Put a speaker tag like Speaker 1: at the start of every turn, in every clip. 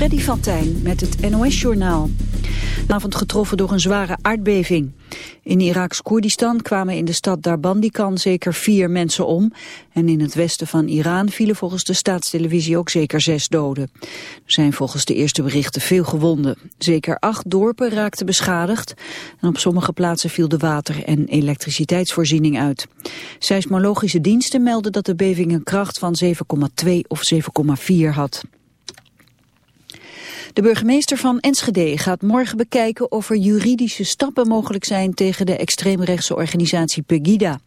Speaker 1: Freddy van Tijn met het NOS-journaal. Vanavond getroffen door een zware aardbeving. In Iraks Koerdistan kwamen in de stad Darbandikan zeker vier mensen om. En in het westen van Iran vielen volgens de staatstelevisie ook zeker zes doden. Er zijn volgens de eerste berichten veel gewonden. Zeker acht dorpen raakten beschadigd. En op sommige plaatsen viel de water- en elektriciteitsvoorziening uit. Seismologische diensten melden dat de beving een kracht van 7,2 of 7,4 had. De burgemeester van Enschede gaat morgen bekijken of er juridische stappen mogelijk zijn tegen de extreemrechtse organisatie Pegida.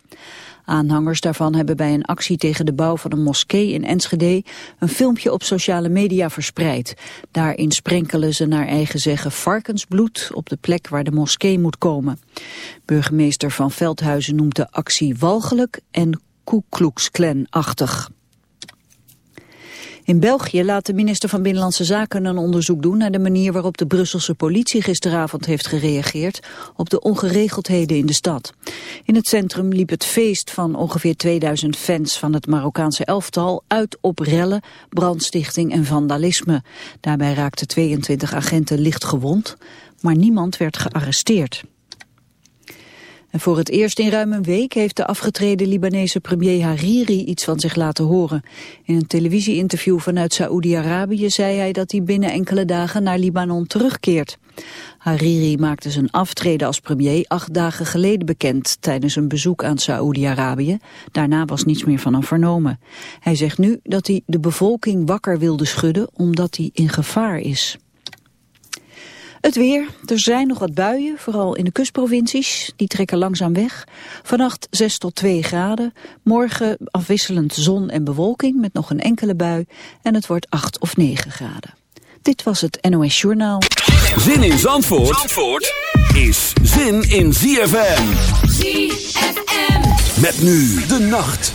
Speaker 1: Aanhangers daarvan hebben bij een actie tegen de bouw van een moskee in Enschede een filmpje op sociale media verspreid. Daarin sprenkelen ze naar eigen zeggen varkensbloed op de plek waar de moskee moet komen. Burgemeester van Veldhuizen noemt de actie walgelijk en Ku Klux Klan-achtig. In België laat de minister van Binnenlandse Zaken een onderzoek doen naar de manier waarop de Brusselse politie gisteravond heeft gereageerd op de ongeregeldheden in de stad. In het centrum liep het feest van ongeveer 2000 fans van het Marokkaanse elftal uit op rellen, brandstichting en vandalisme. Daarbij raakten 22 agenten licht gewond, maar niemand werd gearresteerd. En voor het eerst in ruim een week heeft de afgetreden Libanese premier Hariri iets van zich laten horen. In een televisieinterview vanuit Saoedi-Arabië zei hij dat hij binnen enkele dagen naar Libanon terugkeert. Hariri maakte zijn aftreden als premier acht dagen geleden bekend tijdens een bezoek aan Saoedi-Arabië. Daarna was niets meer van hem vernomen. Hij zegt nu dat hij de bevolking wakker wilde schudden omdat hij in gevaar is. Het weer. Er zijn nog wat buien, vooral in de kustprovincies. Die trekken langzaam weg. Vannacht 6 tot 2 graden. Morgen afwisselend zon en bewolking met nog een enkele bui. En het wordt 8 of 9 graden. Dit was het NOS Journaal.
Speaker 2: Zin in Zandvoort, Zandvoort is zin in ZFM.
Speaker 3: ZFM.
Speaker 2: Met nu de nacht.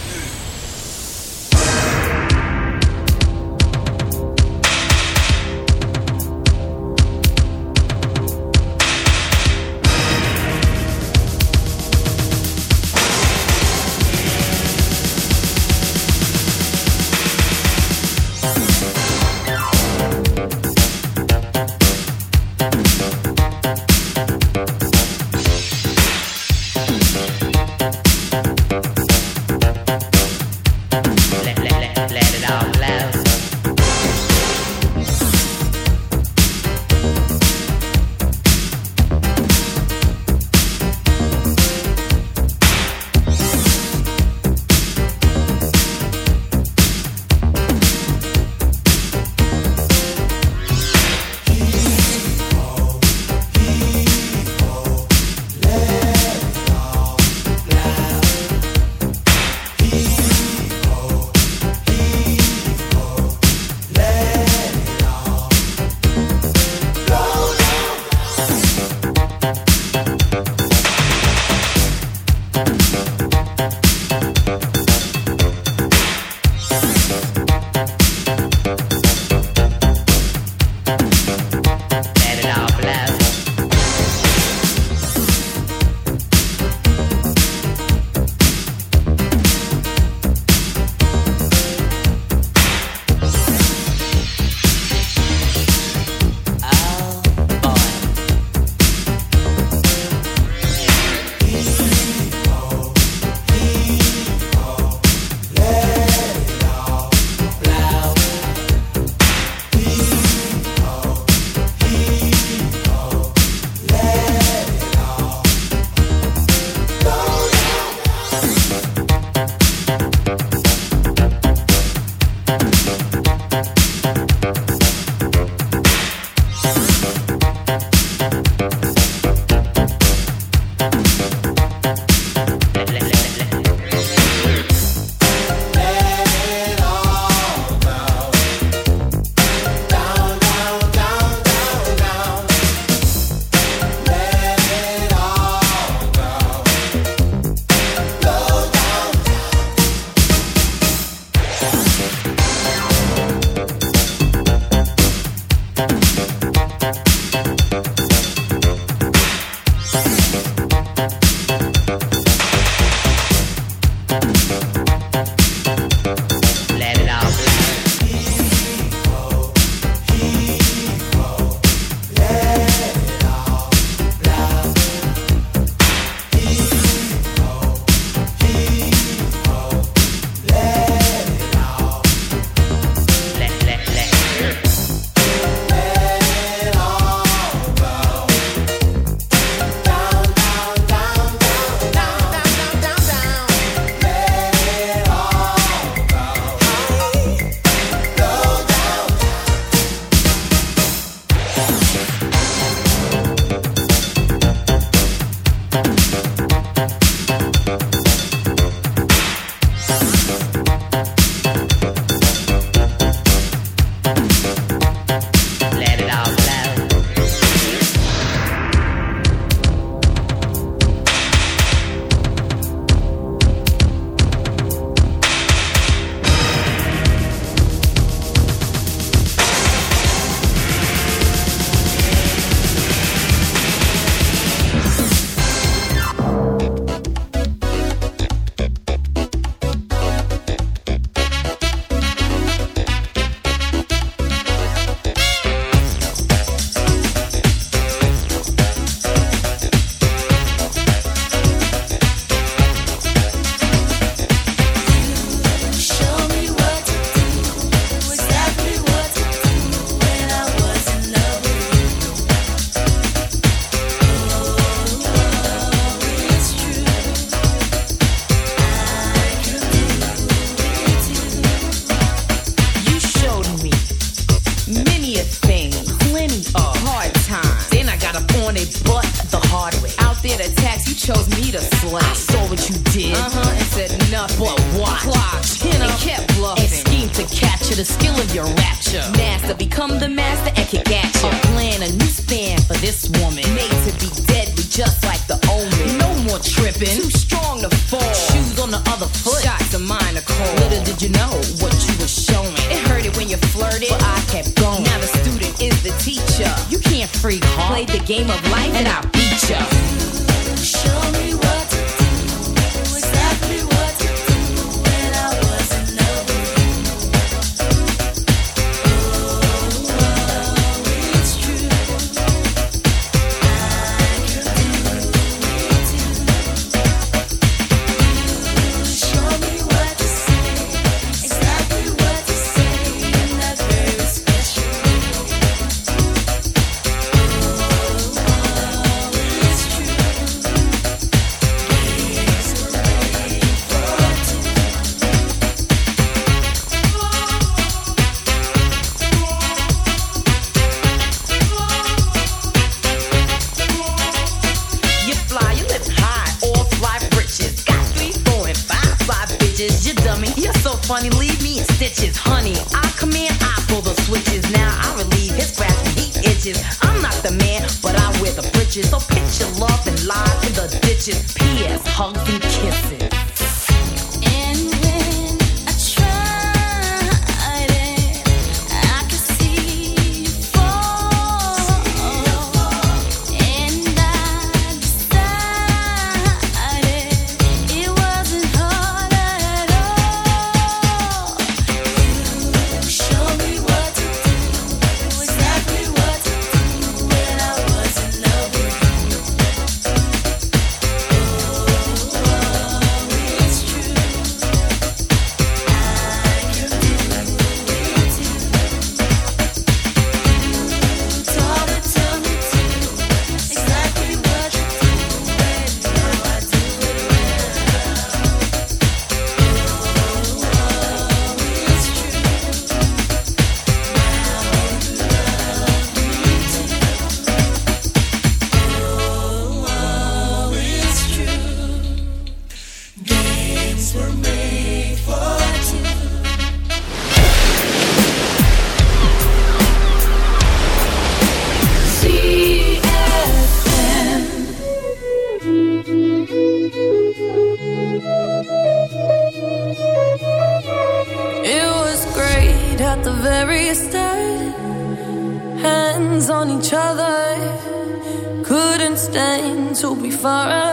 Speaker 4: Stand to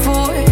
Speaker 4: for.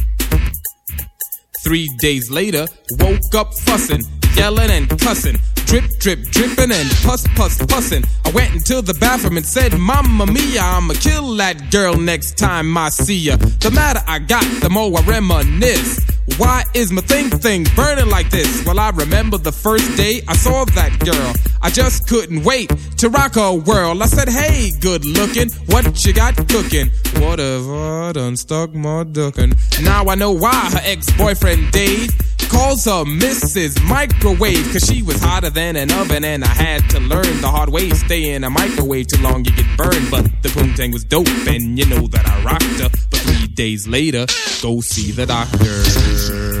Speaker 5: Three days later, woke up fussing, yelling and cussing. Drip, drip, dripping and puss, puss, pussin'. I went into the bathroom and said, Mamma mia, I'ma kill that girl next time I see ya. The madder I got, the more I reminisce. Why is my thing thing burning like this? Well, I remember the first day I saw that girl. I just couldn't wait to rock her world. I said, Hey, good looking, what you got cooking? What have I done stuck my duckin'. Now I know why her ex boyfriend Dave calls her Mrs. Microwave, cause she was hotter than an oven, and I had to learn the hard way. Stay in a microwave too long, you get burned. But the poontang was dope, and you know that I rocked her. But three days later, go see the doctor.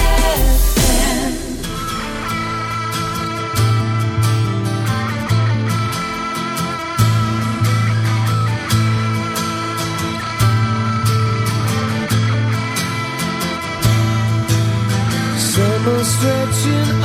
Speaker 6: Stretching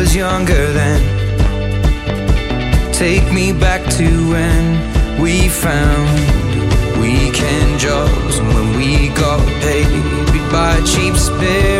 Speaker 7: was younger then. Take me back to when we found weekend jobs when we got paid by cheap spirits.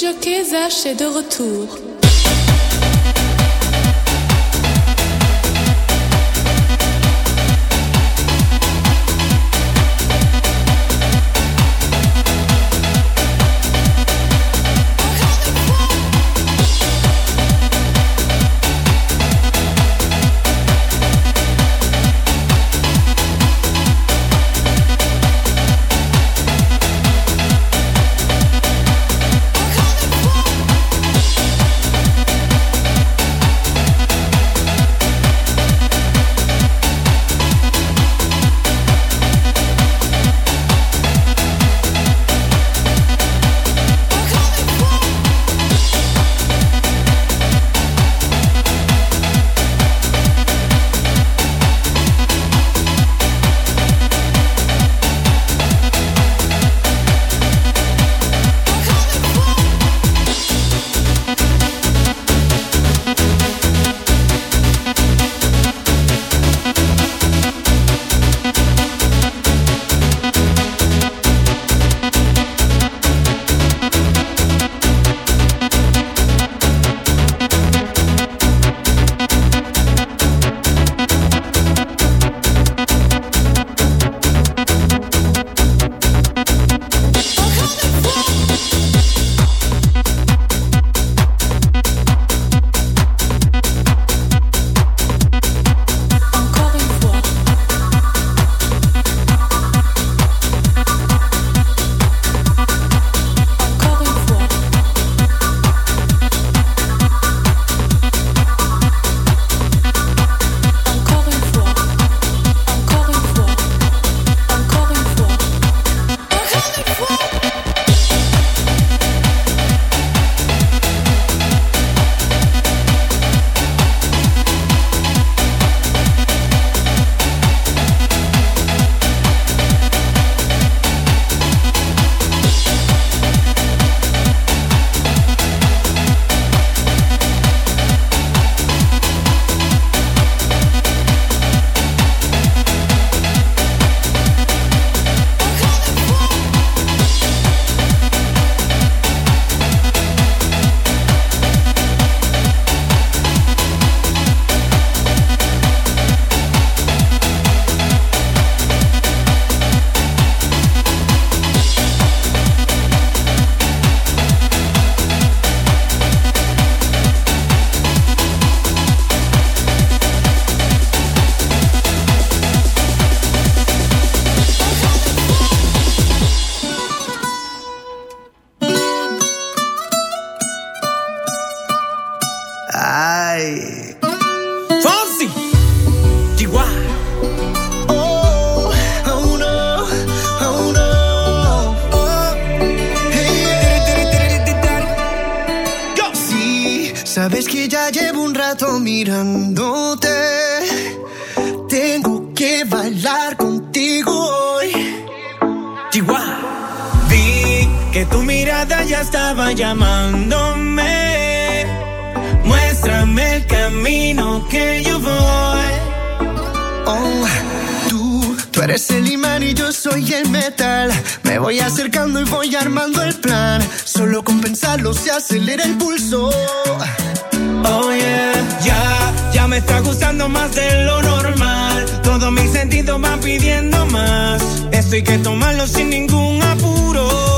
Speaker 8: Monsieur Kezache est de retour.
Speaker 9: Ya estaba llamándome. Muéstrame el camino que yo voy.
Speaker 10: Oh, tú, tú eres el imán y yo soy el metal. Me voy acercando y voy armando el plan. Solo con pensarlo se acelera el pulso.
Speaker 9: Oh yeah, ya, ya me está gustando más de lo normal. Todos mis sentidos van pidiendo más. Esto hay que tomarlo sin ningún apuro.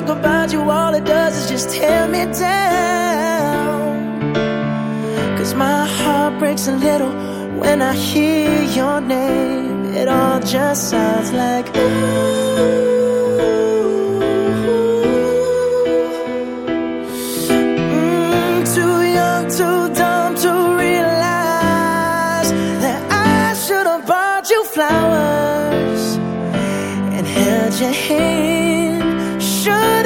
Speaker 10: Talk about you, all it does is just tear me down. Cause my heart breaks a little when I hear your name. It all just sounds like ooh. Mm, too young, too dumb to realize that I should have bought you flowers and held your hand.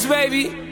Speaker 11: Baby.